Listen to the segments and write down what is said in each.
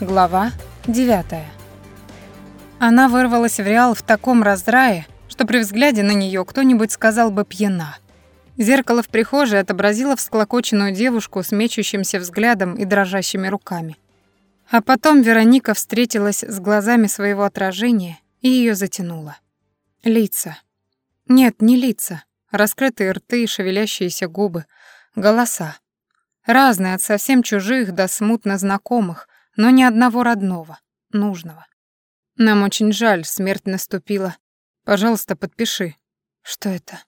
Глава 9. Она вырвалась в Реал в таком раздрае, что при взгляде на нее кто-нибудь сказал бы пьяна. Зеркало в прихожей отобразило всклокоченную девушку с мечущимся взглядом и дрожащими руками. А потом Вероника встретилась с глазами своего отражения и ее затянуло. Лица. Нет, не лица. Раскрытые рты, шевелящиеся губы, голоса. Разные от совсем чужих до смутно знакомых, но ни одного родного, нужного. Нам очень жаль, смерть наступила. Пожалуйста, подпиши. Что это?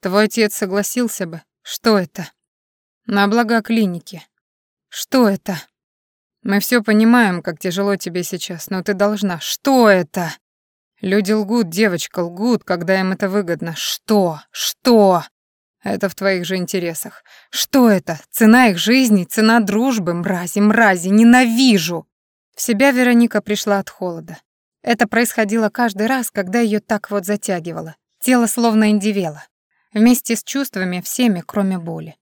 Твой отец согласился бы. Что это? На блага клиники. Что это? Мы все понимаем, как тяжело тебе сейчас, но ты должна. Что это? Люди лгут, девочка, лгут, когда им это выгодно. Что? Что? Это в твоих же интересах. Что это? Цена их жизни, цена дружбы, мрази, мрази, ненавижу. В себя Вероника пришла от холода. Это происходило каждый раз, когда ее так вот затягивало. Тело словно индивело. Вместе с чувствами всеми, кроме боли.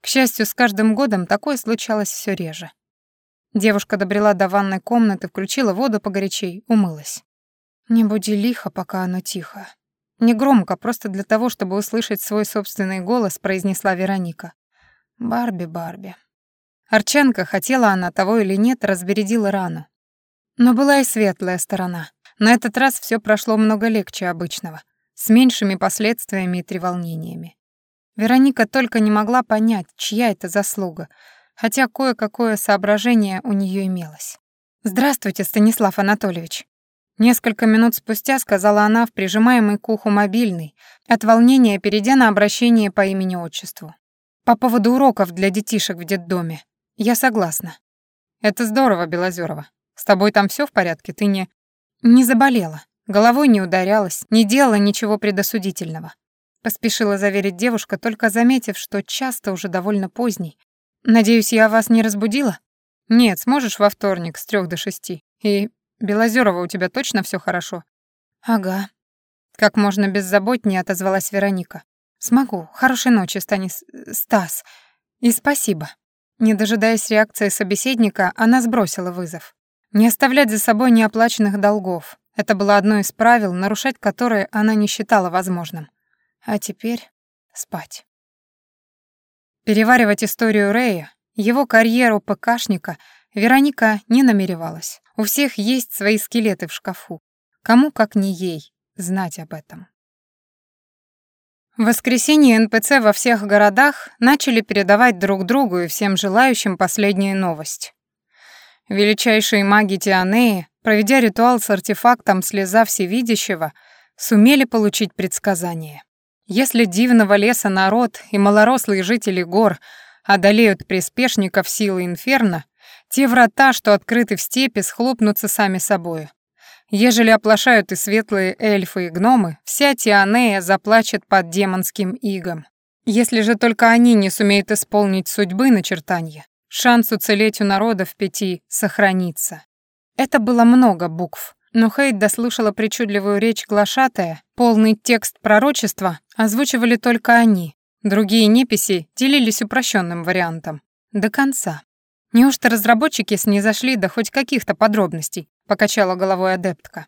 К счастью, с каждым годом такое случалось все реже. Девушка добрела до ванной комнаты, включила воду погорячей, умылась. «Не буди лихо, пока оно тихо», Негромко, просто для того, чтобы услышать свой собственный голос, произнесла Вероника. «Барби, Барби». Арчанка, хотела она того или нет, разбередила рану. Но была и светлая сторона. На этот раз все прошло много легче обычного, с меньшими последствиями и треволнениями. Вероника только не могла понять, чья это заслуга, хотя кое-какое соображение у нее имелось. «Здравствуйте, Станислав Анатольевич», Несколько минут спустя сказала она в прижимаемый к уху мобильный, от волнения перейдя на обращение по имени-отчеству. «По поводу уроков для детишек в детдоме. Я согласна». «Это здорово, Белозерова. С тобой там все в порядке? Ты не...» «Не заболела. Головой не ударялась, не делала ничего предосудительного». Поспешила заверить девушка, только заметив, что часто уже довольно поздний. «Надеюсь, я вас не разбудила?» «Нет, сможешь во вторник с трех до шести. И Белозерова, у тебя точно все хорошо?» «Ага». Как можно беззаботнее отозвалась Вероника. «Смогу. Хорошей ночи, Станис... Стас. И спасибо». Не дожидаясь реакции собеседника, она сбросила вызов. Не оставлять за собой неоплаченных долгов. Это было одно из правил, нарушать которые она не считала возможным. А теперь спать. Переваривать историю Рэя, его карьеру ПКшника Вероника не намеревалась. У всех есть свои скелеты в шкафу. Кому, как не ей, знать об этом. В воскресенье НПЦ во всех городах начали передавать друг другу и всем желающим последнюю новость. Величайшие маги Тианеи, проведя ритуал с артефактом «Слеза Всевидящего», сумели получить предсказание. Если дивного леса народ и малорослые жители гор одолеют приспешников силы инферно, те врата, что открыты в степи, схлопнутся сами собою. Ежели оплошают и светлые эльфы и гномы, вся Тианея заплачет под демонским игом. Если же только они не сумеют исполнить судьбы начертания, шанс уцелеть у народа в пяти сохранится. Это было много букв, но Хейт дослушала причудливую речь глашатая, полный текст пророчества озвучивали только они, другие неписи делились упрощенным вариантом. До конца. Неужто разработчики снизошли до хоть каких-то подробностей? Покачала головой адептка.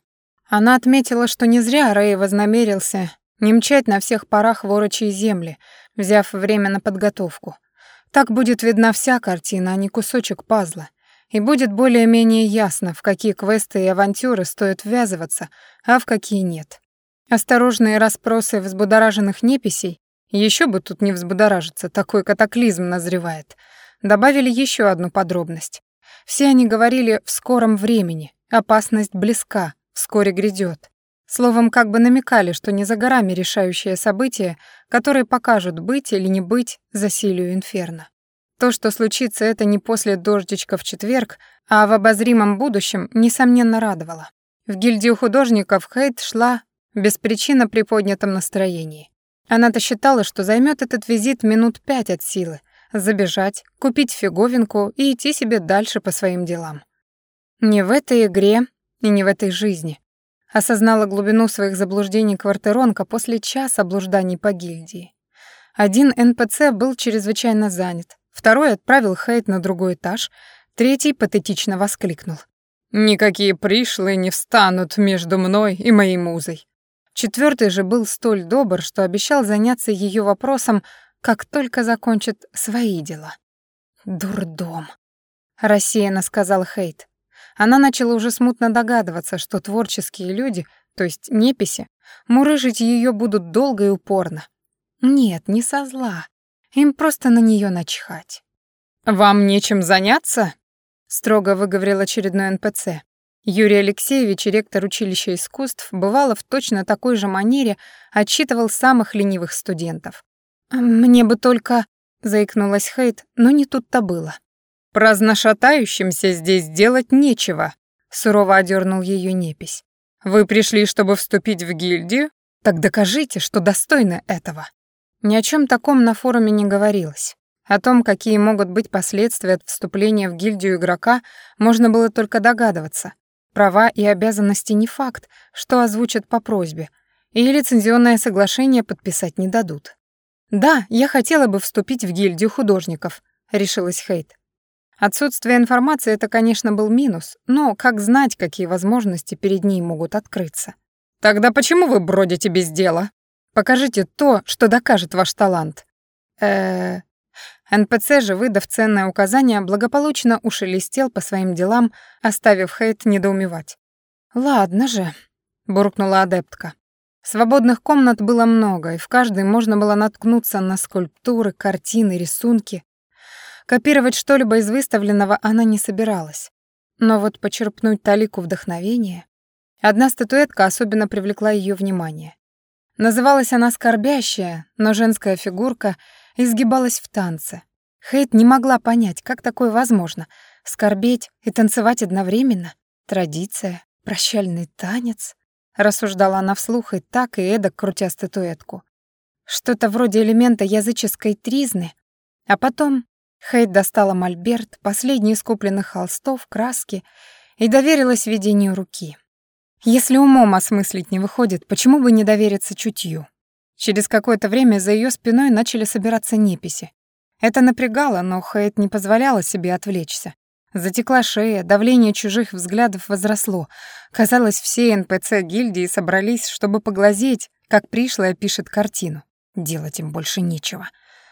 Она отметила, что не зря Рэй вознамерился не мчать на всех парах ворочие земли, взяв время на подготовку. Так будет видна вся картина, а не кусочек пазла. И будет более-менее ясно, в какие квесты и авантюры стоит ввязываться, а в какие нет. Осторожные расспросы взбудораженных неписей, еще бы тут не взбудоражиться, такой катаклизм назревает — добавили еще одну подробность. Все они говорили в скором времени, опасность близка, вскоре грядет. Словом, как бы намекали, что не за горами решающее событие, которые покажут, быть или не быть засилию инферно. То, что случится это не после дождичка в четверг, а в обозримом будущем, несомненно радовало. В гильдию художников Хейт шла без причины приподнятом настроении. Она-то считала, что займет этот визит минут пять от силы, забежать, купить фиговинку и идти себе дальше по своим делам. Не в этой игре и не в этой жизни. Осознала глубину своих заблуждений квартиронка после часа блужданий по гильдии. Один НПЦ был чрезвычайно занят, второй отправил Хейт на другой этаж, Третий патетично воскликнул. «Никакие пришлые не встанут между мной и моей музой». Четвертый же был столь добр, что обещал заняться ее вопросом, как только закончит свои дела. «Дурдом», — рассеянно сказал Хейт. Она начала уже смутно догадываться, что творческие люди, то есть неписи, мурыжить ее будут долго и упорно. Нет, не со зла. Им просто на нее начхать. «Вам нечем заняться?» — строго выговорил очередной НПЦ. Юрий Алексеевич, ректор училища искусств, бывало в точно такой же манере отчитывал самых ленивых студентов. «Мне бы только...» — заикнулась Хейт, но не тут-то было. «Праздношатающимся здесь делать нечего», — сурово одернул ее непись. «Вы пришли, чтобы вступить в гильдию? Так докажите, что достойны этого». Ни о чем таком на форуме не говорилось. О том, какие могут быть последствия от вступления в гильдию игрока, можно было только догадываться. Права и обязанности не факт, что озвучат по просьбе, и лицензионное соглашение подписать не дадут. «Да, я хотела бы вступить в гильдию художников», — решилась Хейт. Отсутствие информации — это, конечно, был минус, но как знать, какие возможности перед ней могут открыться? «Тогда почему вы бродите без дела? Покажите то, что докажет ваш талант». э НПЦ же, выдав ценное указание, благополучно ушелестел по своим делам, оставив Хейт недоумевать. «Ладно же», — буркнула адептка. Свободных комнат было много, и в каждой можно было наткнуться на скульптуры, картины, рисунки. Копировать что-либо из выставленного она не собиралась. Но вот почерпнуть талику вдохновения... Одна статуэтка особенно привлекла ее внимание. Называлась она «Скорбящая», но женская фигурка изгибалась в танце. Хейт не могла понять, как такое возможно. Скорбеть и танцевать одновременно? Традиция, прощальный танец? Рассуждала она вслух и так, и эдак, крутя статуэтку. Что-то вроде элемента языческой тризны. А потом Хейт достала мольберт, последний из купленных холстов, краски и доверилась ведению руки. Если умом осмыслить не выходит, почему бы не довериться чутью? Через какое-то время за ее спиной начали собираться неписи. Это напрягало, но Хейт не позволяла себе отвлечься. Затекла шея, давление чужих взглядов возросло. Казалось, все НПЦ гильдии собрались, чтобы поглазеть, как пришлая пишет картину. Делать им больше нечего.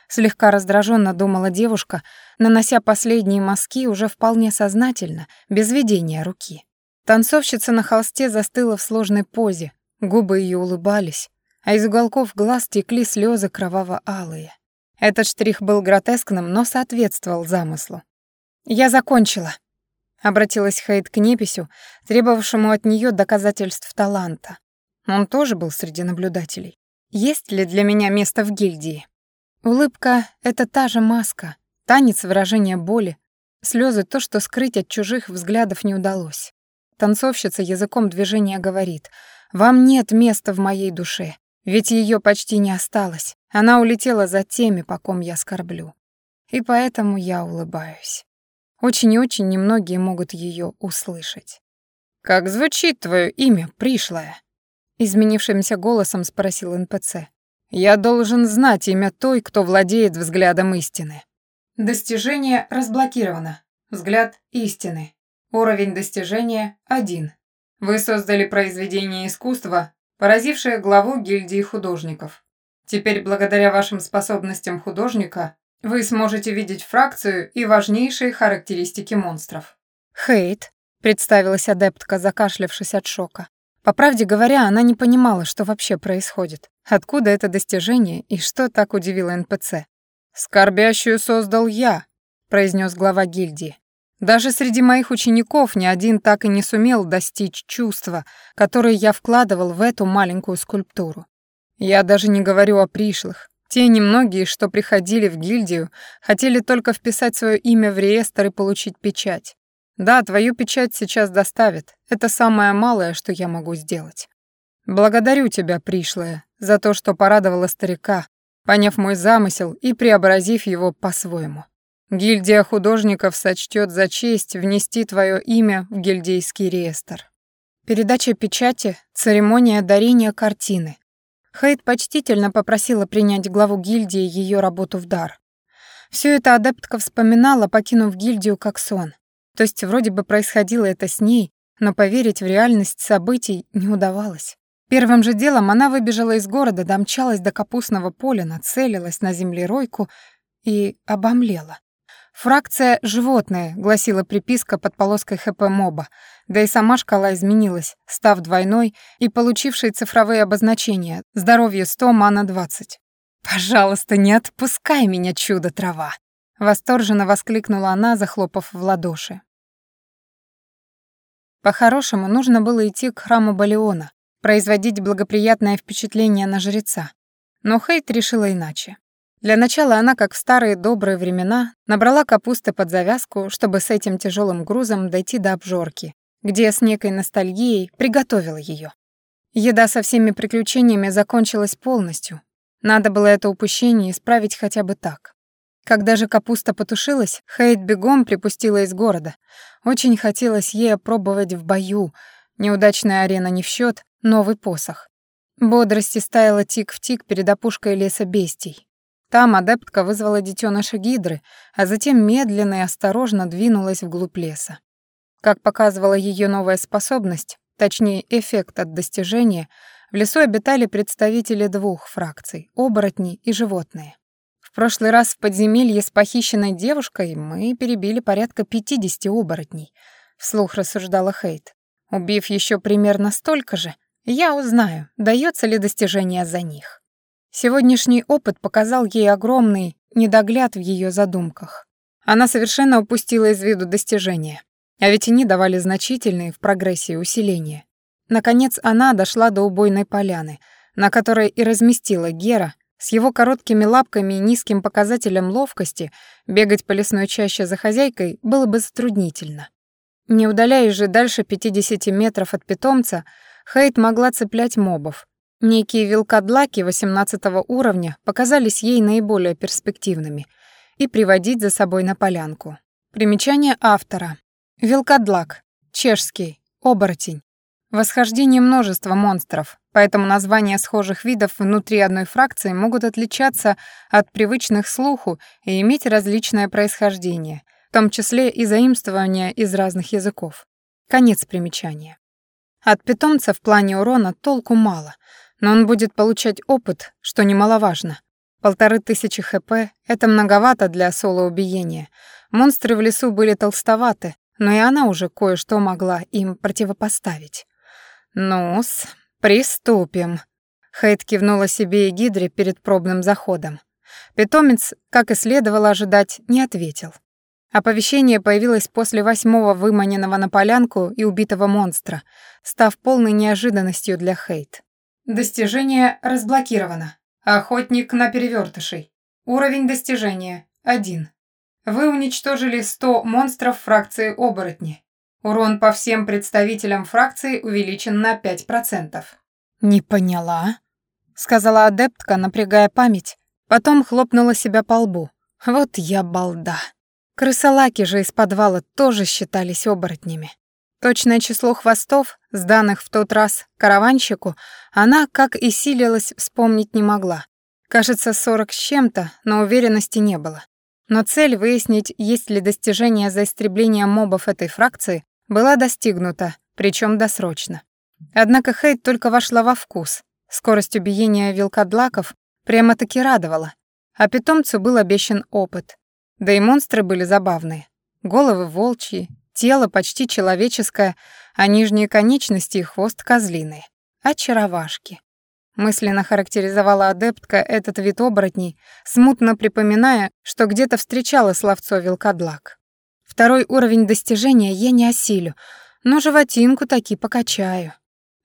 Слегка раздраженно думала девушка, нанося последние мазки уже вполне сознательно, без ведения руки. Танцовщица на холсте застыла в сложной позе, губы ее улыбались, а из уголков глаз текли слезы кроваво-алые. Этот штрих был гротескным, но соответствовал замыслу. «Я закончила», — обратилась Хейт к Неписю, требовавшему от нее доказательств таланта. Он тоже был среди наблюдателей. «Есть ли для меня место в гильдии?» Улыбка — это та же маска, танец выражения боли, слезы — то, что скрыть от чужих взглядов не удалось. Танцовщица языком движения говорит, «Вам нет места в моей душе, ведь ее почти не осталось. Она улетела за теми, по ком я скорблю. И поэтому я улыбаюсь. Очень и очень немногие могут ее услышать. «Как звучит твое имя, пришлое?» Изменившимся голосом спросил НПЦ. Я должен знать имя той, кто владеет взглядом истины. Достижение разблокировано. Взгляд истины. Уровень достижения 1. Вы создали произведение искусства, поразившее главу гильдии художников. Теперь, благодаря вашим способностям художника, вы сможете видеть фракцию и важнейшие характеристики монстров. Хейт, представилась адептка, закашлявшись от шока. По правде говоря, она не понимала, что вообще происходит. Откуда это достижение и что так удивило НПЦ? «Скорбящую создал я», — произнес глава гильдии. «Даже среди моих учеников ни один так и не сумел достичь чувства, которое я вкладывал в эту маленькую скульптуру. Я даже не говорю о пришлых. Те немногие, что приходили в гильдию, хотели только вписать свое имя в реестр и получить печать. Да, твою печать сейчас доставят. Это самое малое, что я могу сделать. Благодарю тебя, пришлая, за то, что порадовала старика, поняв мой замысел и преобразив его по-своему. Гильдия художников сочтет за честь внести твое имя в гильдейский реестр. Передача печати, церемония дарения картины. Хейт почтительно попросила принять главу гильдии ее работу в дар. Все это адептка вспоминала, покинув гильдию как сон. То есть вроде бы происходило это с ней, но поверить в реальность событий не удавалось. Первым же делом она выбежала из города, домчалась до капустного поля, нацелилась на землеройку и обомлела. «Фракция «животные», — гласила приписка под полоской ХП моба, да и сама шкала изменилась, став двойной и получившей цифровые обозначения «Здоровье 100, мана 20». «Пожалуйста, не отпускай меня, чудо-трава!» — восторженно воскликнула она, захлопав в ладоши. По-хорошему, нужно было идти к храму Балиона, производить благоприятное впечатление на жреца. Но Хейт решила иначе. Для начала она, как в старые добрые времена, набрала капусты под завязку, чтобы с этим тяжелым грузом дойти до обжорки, где с некой ностальгией приготовила ее. Еда со всеми приключениями закончилась полностью. Надо было это упущение исправить хотя бы так. Когда же капуста потушилась, Хейт бегом припустила из города. Очень хотелось ей опробовать в бою. Неудачная арена не в счет, новый посох. Бодрости стаяла тик в тик перед опушкой леса бестий. Там адептка вызвала детеныша гидры, а затем медленно и осторожно двинулась вглубь леса. Как показывала ее новая способность, точнее эффект от достижения, в лесу обитали представители двух фракций — оборотни и животные. В прошлый раз в подземелье с похищенной девушкой мы перебили порядка 50 оборотней, вслух рассуждала Хейт. Убив еще примерно столько же, я узнаю, дается ли достижение за них. Сегодняшний опыт показал ей огромный недогляд в ее задумках. Она совершенно упустила из виду достижения, а ведь они давали значительные в прогрессии усиления. Наконец она дошла до убойной поляны, на которой и разместила Гера с его короткими лапками и низким показателем ловкости бегать по лесной чаще за хозяйкой было бы затруднительно. Не удаляясь же дальше 50 метров от питомца, Хейт могла цеплять мобов, Некие вилкадлаки 18 уровня показались ей наиболее перспективными и приводить за собой на полянку. Примечание автора. Вилкадлак. Чешский. Оборотень. Восхождение множества монстров, поэтому названия схожих видов внутри одной фракции могут отличаться от привычных слуху и иметь различное происхождение, в том числе и заимствования из разных языков. Конец примечания. От питомца в плане урона толку мало, но он будет получать опыт, что немаловажно. Полторы тысячи хп — это многовато для соло-убиения. Монстры в лесу были толстоваты, но и она уже кое-что могла им противопоставить. «Ну-с, приступим», — Хейт кивнула себе и Гидре перед пробным заходом. Питомец, как и следовало ожидать, не ответил. Оповещение появилось после восьмого выманенного на полянку и убитого монстра, став полной неожиданностью для Хейт. Достижение разблокировано. Охотник на перевертышей. Уровень достижения 1. Вы уничтожили 100 монстров фракции оборотни. Урон по всем представителям фракции увеличен на 5%. «Не поняла», — сказала адептка, напрягая память, потом хлопнула себя по лбу. «Вот я балда». Крысолаки же из подвала тоже считались оборотнями. Точное число хвостов, сданных в тот раз караванщику, она, как и силилась, вспомнить не могла. Кажется, сорок с чем-то, но уверенности не было. Но цель выяснить, есть ли достижение за истребление мобов этой фракции, была достигнута, причем досрочно. Однако Хейт только вошла во вкус. Скорость убиения вилкадлаков прямо-таки радовала, а питомцу был обещан опыт. Да и монстры были забавные. Головы волчьи, Тело почти человеческое, а нижние конечности и хвост козлиный. Очаровашки. Мысленно характеризовала адептка этот вид оборотней, смутно припоминая, что где-то встречала словцо вилкадлак. Второй уровень достижения я не осилю, но животинку таки покачаю,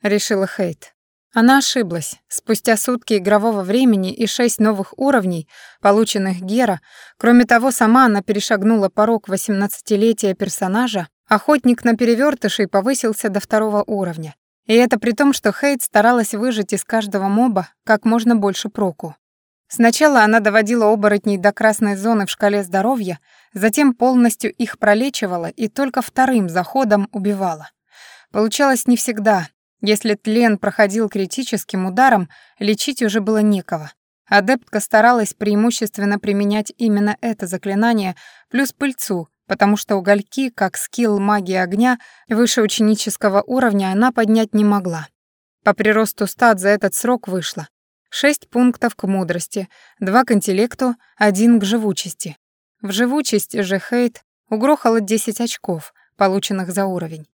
решила Хейт. Она ошиблась. Спустя сутки игрового времени и шесть новых уровней, полученных Гера, кроме того, сама она перешагнула порог 18-летия персонажа, охотник на перевертышей повысился до второго уровня. И это при том, что Хейт старалась выжать из каждого моба как можно больше проку. Сначала она доводила оборотней до красной зоны в шкале здоровья, затем полностью их пролечивала и только вторым заходом убивала. Получалось не всегда, если тлен проходил критическим ударом, лечить уже было некого. Адептка старалась преимущественно применять именно это заклинание плюс пыльцу, потому что угольки, как скилл магии огня, выше ученического уровня она поднять не могла. По приросту стат за этот срок вышло. Шесть пунктов к мудрости, два к интеллекту, один к живучести. В живучесть же Хейт угрохало 10 очков, полученных за уровень.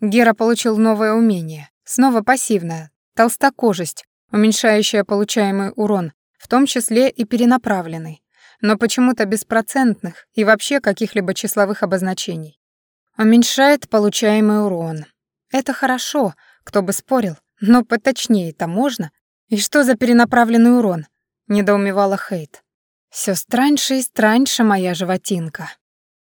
Гера получил новое умение, снова пассивное, толстокожесть, уменьшающая получаемый урон, в том числе и перенаправленный, но почему-то беспроцентных и вообще каких-либо числовых обозначений. Уменьшает получаемый урон. Это хорошо, кто бы спорил, но поточнее-то можно. И что за перенаправленный урон? Недоумевала Хейт. Все страньше и страньше моя животинка.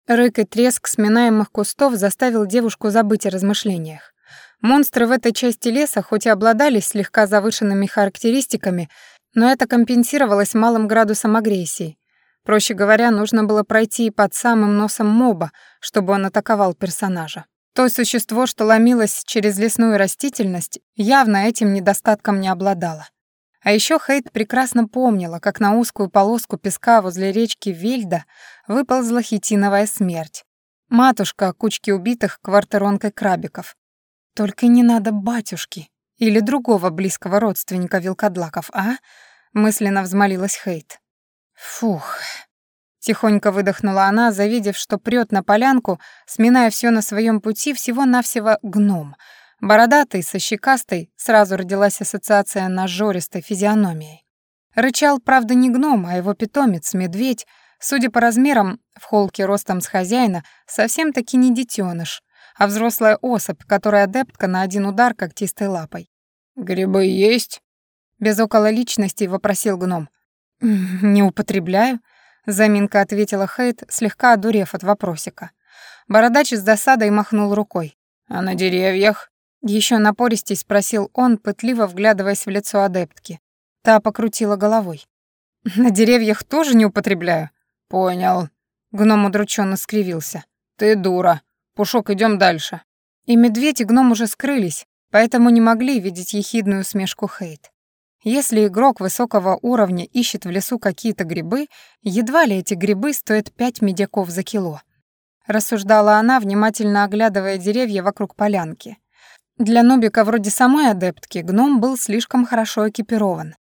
Рык и треск сминаемых кустов заставил девушку забыть о размышлениях. Монстры в этой части леса хоть и обладали слегка завышенными характеристиками, но это компенсировалось малым градусом агрессии. Проще говоря, нужно было пройти под самым носом моба, чтобы он атаковал персонажа. То существо, что ломилось через лесную растительность, явно этим недостатком не обладало. А еще Хейт прекрасно помнила, как на узкую полоску песка возле речки Вильда выползла хитиновая смерть. Матушка кучки убитых квартиронкой крабиков. Только не надо батюшки или другого близкого родственника вилкодлаков, а? Мысленно взмолилась Хейт. Фух. Тихонько выдохнула она, завидев, что прёт на полянку, сминая все на своем пути всего-навсего гном. Бородатый, со щекастой, сразу родилась ассоциация нажористой физиономией. Рычал, правда, не гном, а его питомец, медведь, судя по размерам, в холке ростом с хозяина, совсем-таки не детеныш, а взрослая особь, которая адептка на один удар когтистой лапой. «Грибы есть?» Без около личности вопросил гном. «Не употребляю», — заминка ответила Хейт, слегка одурев от вопросика. Бородач с досадой махнул рукой. «А на деревьях?» Еще напористей спросил он, пытливо вглядываясь в лицо адептки. Та покрутила головой. «На деревьях тоже не употребляю?» «Понял». Гном удрученно скривился. «Ты дура. Пушок, идем дальше». И медведь и гном уже скрылись, поэтому не могли видеть ехидную усмешку Хейт. Если игрок высокого уровня ищет в лесу какие-то грибы, едва ли эти грибы стоят пять медяков за кило. Рассуждала она, внимательно оглядывая деревья вокруг полянки. Для нубика вроде самой адептки гном был слишком хорошо экипирован.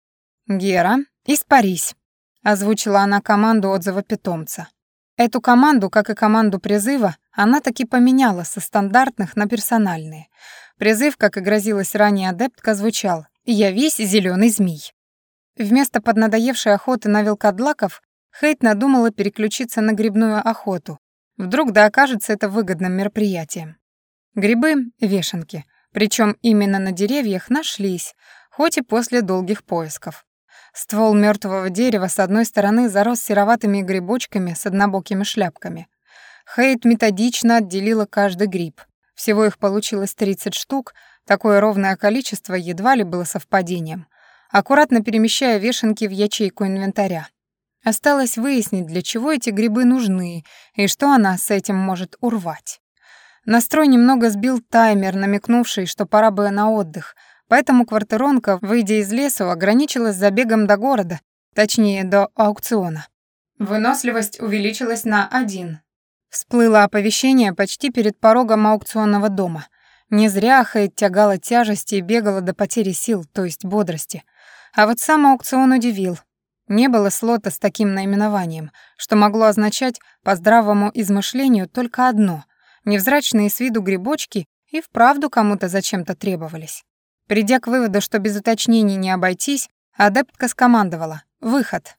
«Гера, испарись», — озвучила она команду отзыва питомца. Эту команду, как и команду призыва, она таки поменяла со стандартных на персональные. Призыв, как и грозилась ранее адептка, звучал «Я весь зеленый змей». Вместо поднадоевшей охоты на вилкодлаков Хейт надумала переключиться на грибную охоту. Вдруг да окажется это выгодным мероприятием. Грибы — вешенки, причем именно на деревьях нашлись, хоть и после долгих поисков. Ствол мертвого дерева с одной стороны зарос сероватыми грибочками с однобокими шляпками. Хейт методично отделила каждый гриб. Всего их получилось 30 штук, такое ровное количество едва ли было совпадением, аккуратно перемещая вешенки в ячейку инвентаря. Осталось выяснить, для чего эти грибы нужны и что она с этим может урвать. Настрой немного сбил таймер, намекнувший, что пора бы на отдых, поэтому квартиронка, выйдя из лесу, ограничилась забегом до города, точнее, до аукциона. Выносливость увеличилась на один, Всплыло оповещение почти перед порогом аукционного дома. Не зря Хейт тягала тяжести и бегала до потери сил, то есть бодрости. А вот сам аукцион удивил. Не было слота с таким наименованием, что могло означать по здравому измышлению только одно — невзрачные с виду грибочки и вправду кому-то зачем-то требовались. Придя к выводу, что без уточнений не обойтись, адептка скомандовала «Выход».